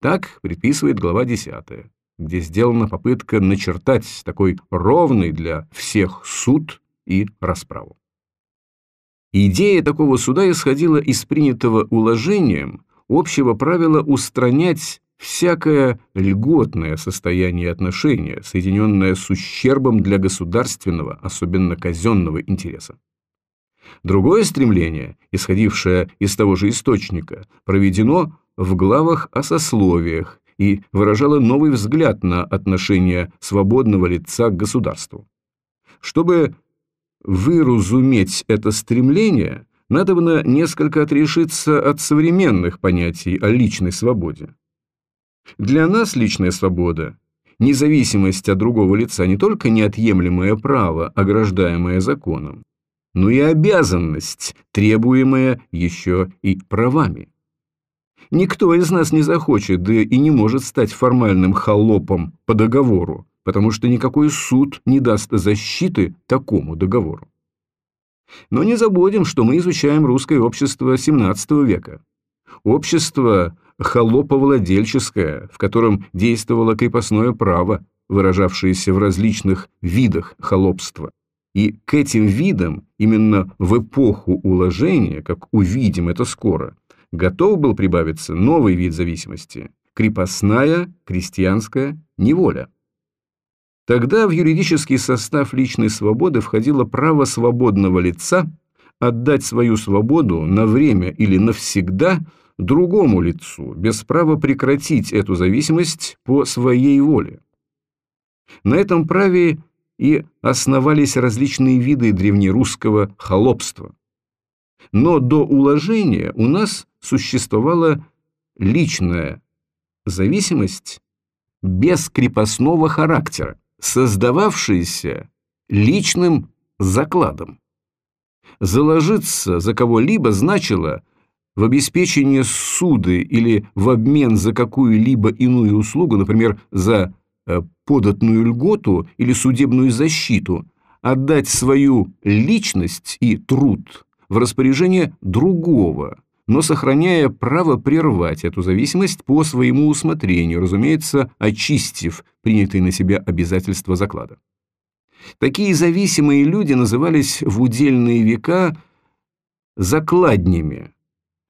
Так предписывает глава 10, где сделана попытка начертать такой ровный для всех суд и расправу. Идея такого суда исходила из принятого уложением общего правила устранять всякое льготное состояние отношения, соединенное с ущербом для государственного, особенно казенного интереса. Другое стремление, исходившее из того же источника, проведено в главах о сословиях и выражала новый взгляд на отношение свободного лица к государству. Чтобы выразуметь это стремление, надо бы несколько отрешиться от современных понятий о личной свободе. Для нас личная свобода – независимость от другого лица не только неотъемлемое право, ограждаемое законом, но и обязанность, требуемая еще и правами. Никто из нас не захочет, да и не может стать формальным холопом по договору, потому что никакой суд не даст защиты такому договору. Но не забудем, что мы изучаем русское общество XVII века. Общество холоповладельческое, в котором действовало крепостное право, выражавшееся в различных видах холопства. И к этим видам именно в эпоху уложения, как увидим это скоро, готов был прибавиться новый вид зависимости – крепостная крестьянская неволя. Тогда в юридический состав личной свободы входило право свободного лица отдать свою свободу на время или навсегда другому лицу, без права прекратить эту зависимость по своей воле. На этом праве и основались различные виды древнерусского холопства. Но до уложения у нас существовала личная зависимость без крепостного характера, создававшаяся личным закладом. Заложиться за кого-либо значило в обеспечении суды или в обмен за какую-либо иную услугу, например, за э, податную льготу или судебную защиту, отдать свою личность и труд в распоряжение другого, но сохраняя право прервать эту зависимость по своему усмотрению, разумеется, очистив принятые на себя обязательства заклада. Такие зависимые люди назывались в удельные века закладнями,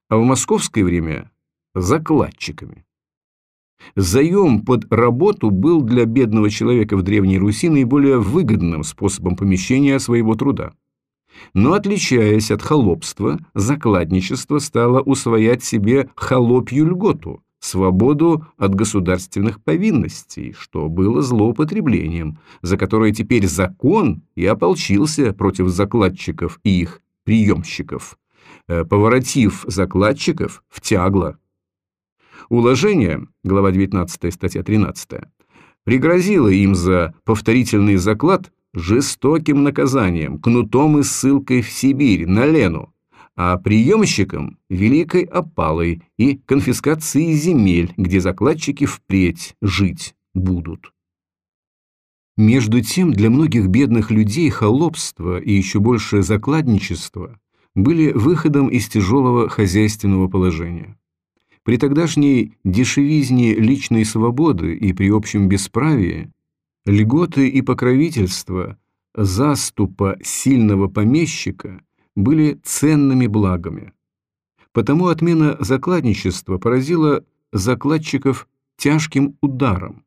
а в московское время – закладчиками. Заем под работу был для бедного человека в Древней Руси наиболее выгодным способом помещения своего труда. Но отличаясь от холопства, закладничество стало усвоять себе холопью льготу, свободу от государственных повинностей, что было злоупотреблением, за которое теперь закон и ополчился против закладчиков и их приемщиков, э, поворотив закладчиков в тягло. Уложение, глава 19, статья 13, пригрозило им за повторительный заклад жестоким наказанием, кнутом и ссылкой в Сибирь, на Лену, а приемщикам – великой опалой и конфискацией земель, где закладчики впредь жить будут. Между тем, для многих бедных людей холопство и еще большее закладничество были выходом из тяжелого хозяйственного положения. При тогдашней дешевизне личной свободы и при общем бесправии льготы и покровительство заступа сильного помещика были ценными благами. Потому отмена закладничества поразила закладчиков тяжким ударом,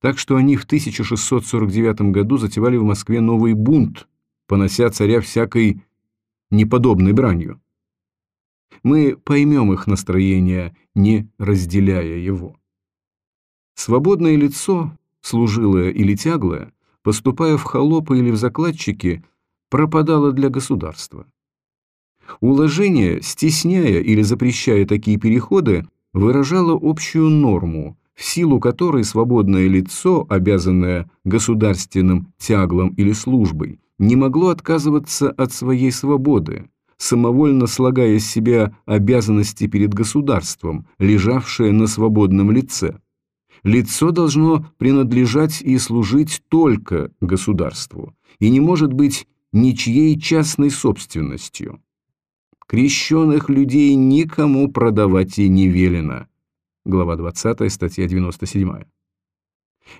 так что они в 1649 году затевали в Москве новый бунт, понося царя всякой неподобной бранью. Мы поймем их настроение, не разделяя его. Свободное лицо, служилое или тяглое, поступая в холопы или в закладчики, пропадало для государства. Уложение, стесняя или запрещая такие переходы, выражало общую норму, в силу которой свободное лицо, обязанное государственным тяглом или службой, не могло отказываться от своей свободы, самовольно слагая с себя обязанности перед государством, лежавшие на свободном лице. Лицо должно принадлежать и служить только государству, и не может быть ничьей частной собственностью. Крещенных людей никому продавать и не велено. Глава 20, статья 97.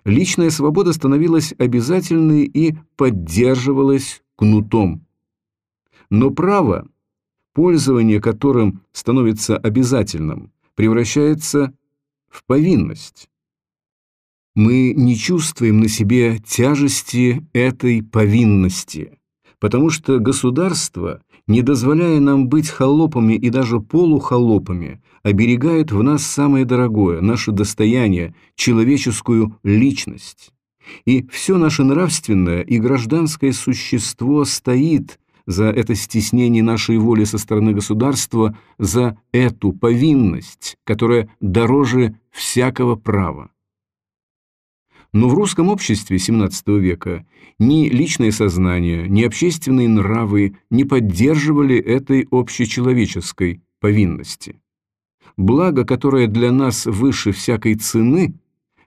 Личная свобода становилась обязательной и поддерживалась кнутом. Но право, пользование которым становится обязательным, превращается в повинность. Мы не чувствуем на себе тяжести этой повинности, потому что государство не дозволяя нам быть холопами и даже полухолопами, оберегает в нас самое дорогое, наше достояние, человеческую личность. И все наше нравственное и гражданское существо стоит за это стеснение нашей воли со стороны государства, за эту повинность, которая дороже всякого права. Но в русском обществе XVII века ни личное сознание, ни общественные нравы не поддерживали этой общечеловеческой повинности. Благо, которое для нас выше всякой цены,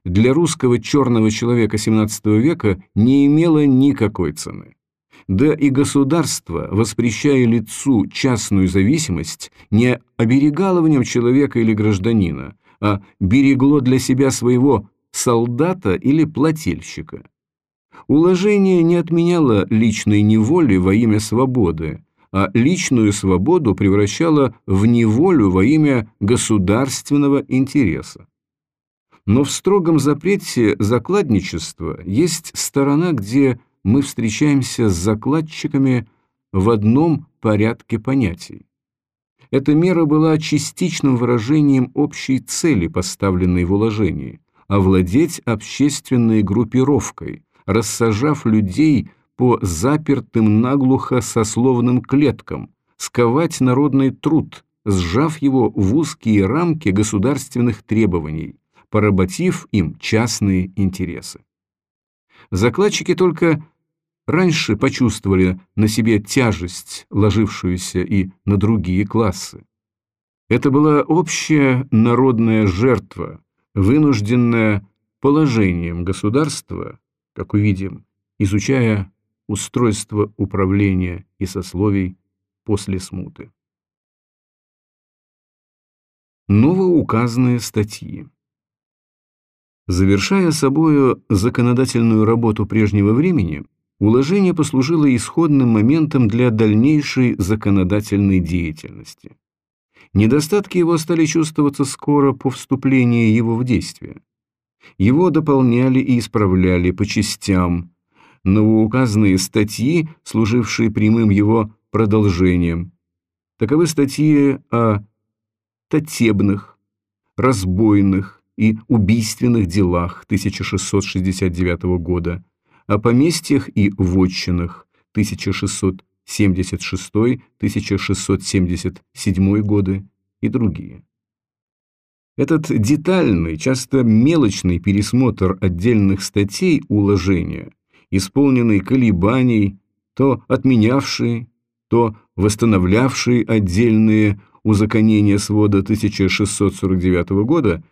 для русского черного человека XVII века не имело никакой цены. Да и государство, воспрещая лицу частную зависимость, не оберегало в нем человека или гражданина, а берегло для себя своего солдата или плательщика. Уложение не отменяло личной неволи во имя свободы, а личную свободу превращало в неволю во имя государственного интереса. Но в строгом запрете закладничества есть сторона, где мы встречаемся с закладчиками в одном порядке понятий. Эта мера была частичным выражением общей цели, поставленной в уложении овладеть общественной группировкой, рассажав людей по запертым наглухо сословным клеткам, сковать народный труд, сжав его в узкие рамки государственных требований, поработив им частные интересы. Закладчики только раньше почувствовали на себе тяжесть, ложившуюся и на другие классы. Это была общая народная жертва, вынужденное положением государства, как увидим, изучая устройство управления и сословий после смуты. Новоуказанные статьи Завершая собою законодательную работу прежнего времени, уложение послужило исходным моментом для дальнейшей законодательной деятельности. Недостатки его стали чувствоваться скоро по вступлении его в действие. Его дополняли и исправляли по частям новоуказанные статьи, служившие прямым его продолжением. Таковы статьи о татебных, разбойных и убийственных делах 1669 года, о поместьях и вотчинах 1670 1676-1677 годы и другие. Этот детальный, часто мелочный пересмотр отдельных статей уложения исполненный колебаний, то отменявший, то восстановлявший отдельные узаконения свода 1649 года,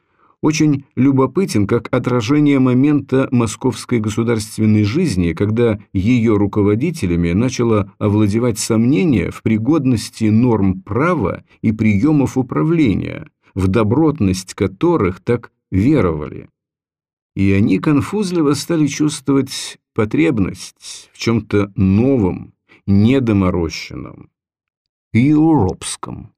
очень любопытен как отражение момента московской государственной жизни, когда ее руководителями начало овладевать сомнение в пригодности норм права и приемов управления, в добротность которых так веровали. И они конфузливо стали чувствовать потребность в чем-то новом, недоморощенном, европском.